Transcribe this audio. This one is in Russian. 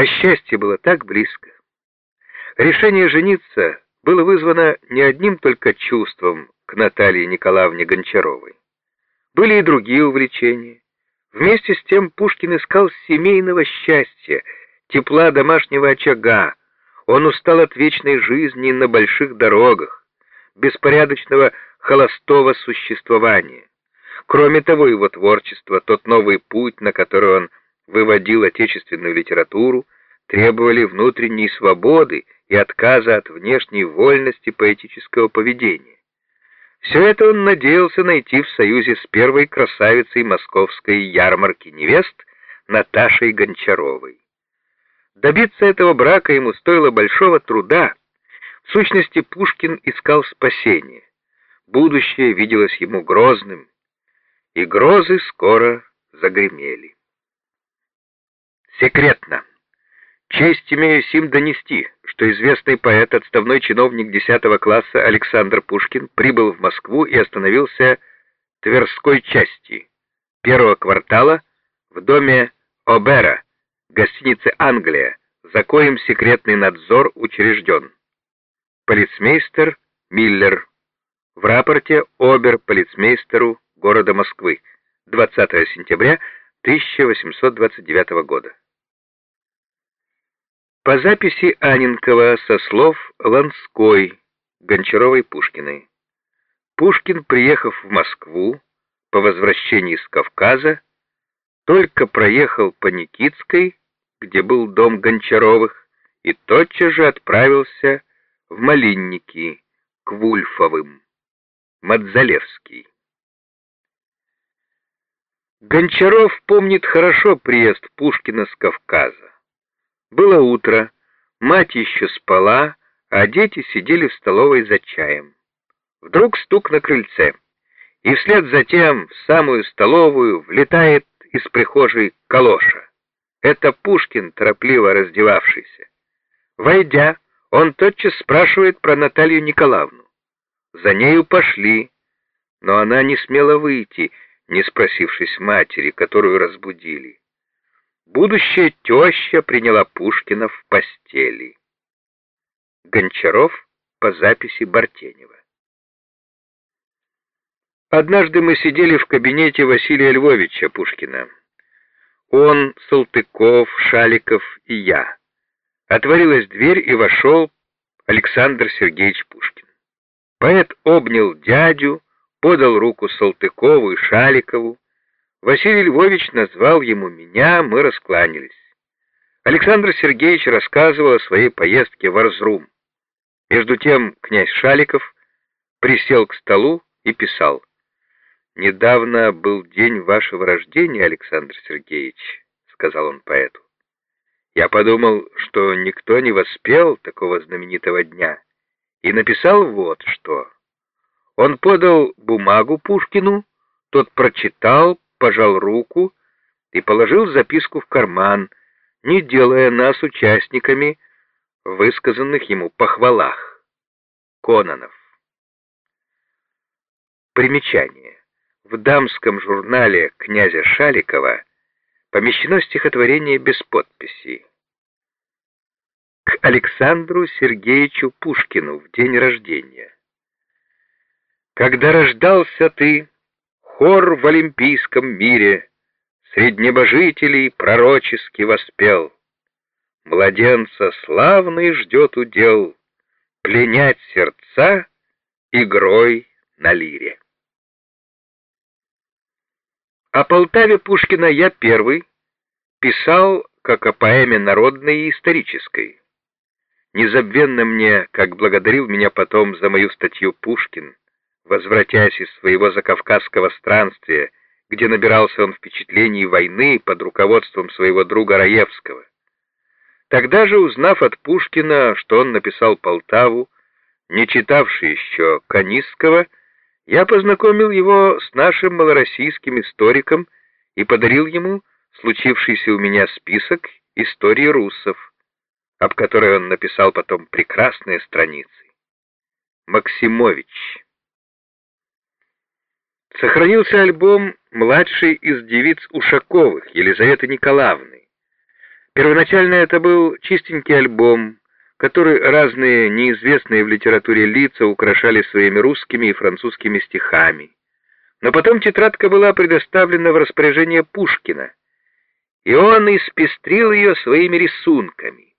а счастье было так близко. Решение жениться было вызвано не одним только чувством к Наталье Николаевне Гончаровой. Были и другие увлечения. Вместе с тем Пушкин искал семейного счастья, тепла домашнего очага. Он устал от вечной жизни на больших дорогах, беспорядочного холостого существования. Кроме того, его творчество, тот новый путь, на который он выводил отечественную литературу, требовали внутренней свободы и отказа от внешней вольности поэтического поведения. Все это он надеялся найти в союзе с первой красавицей московской ярмарки невест Наташей Гончаровой. Добиться этого брака ему стоило большого труда. В сущности, Пушкин искал спасения. Будущее виделось ему грозным, и грозы скоро загремели. Секретно. Честь имею сим донести, что известный поэт, отставной чиновник 10 класса Александр Пушкин прибыл в Москву и остановился в Тверской части первого квартала в доме Обера, гостинице «Англия», за коим секретный надзор учрежден. Полицмейстер Миллер. В рапорте обер-полицмейстеру города Москвы 20 сентября 1829 года. По записи Анинкова со слов Ланской, Гончаровой Пушкиной. Пушкин, приехав в Москву по возвращении с Кавказа, только проехал по Никитской, где был дом Гончаровых, и тотчас же отправился в Малинники к Вульфовым, Мадзалевский. Гончаров помнит хорошо приезд Пушкина с Кавказа. Было утро, мать еще спала, а дети сидели в столовой за чаем. Вдруг стук на крыльце, и вслед за тем в самую столовую влетает из прихожей калоша. Это Пушкин, торопливо раздевавшийся. Войдя, он тотчас спрашивает про Наталью Николаевну. За нею пошли, но она не смела выйти, не спросившись матери, которую разбудили. Будущая теща приняла Пушкина в постели. Гончаров по записи Бартенева. Однажды мы сидели в кабинете Василия Львовича Пушкина. Он, Салтыков, Шаликов и я. Отворилась дверь, и вошел Александр Сергеевич Пушкин. Поэт обнял дядю, подал руку Салтыкову и Шаликову. Василий Львович назвал ему меня, мы раскланялись. Александр Сергеевич рассказывал о своей поездке в Арзрум. Между тем князь Шаликов присел к столу и писал. «Недавно был день вашего рождения, Александр Сергеевич», — сказал он поэту. «Я подумал, что никто не воспел такого знаменитого дня, и написал вот что». Он подал бумагу Пушкину, тот прочитал, пожал руку и положил записку в карман, не делая нас участниками высказанных ему похвалах. Кононов. Примечание. В дамском журнале князя Шаликова помещено стихотворение без подписи. К Александру Сергеевичу Пушкину в день рождения. Когда рождался ты, хор в олимпийском мире Средь небожителей пророчески воспел. Младенца славный ждет удел Пленять сердца игрой на лире. О Полтаве Пушкина я первый писал как о поэме народной и исторической. Незабвенно мне, как благодарил меня потом за мою статью Пушкин, возвратясь из своего закавказского странствия, где набирался он впечатлений войны под руководством своего друга Раевского. Тогда же, узнав от Пушкина, что он написал Полтаву, не читавший еще Канистского, я познакомил его с нашим малороссийским историком и подарил ему случившийся у меня список истории руссов, об которой он написал потом прекрасные страницы. Максимович Сохранился альбом младшей из девиц Ушаковых, Елизаветы Николаевны. Первоначально это был чистенький альбом, который разные неизвестные в литературе лица украшали своими русскими и французскими стихами. Но потом тетрадка была предоставлена в распоряжение Пушкина, и он испестрил ее своими рисунками.